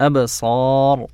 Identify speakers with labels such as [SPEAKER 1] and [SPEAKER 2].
[SPEAKER 1] أبصار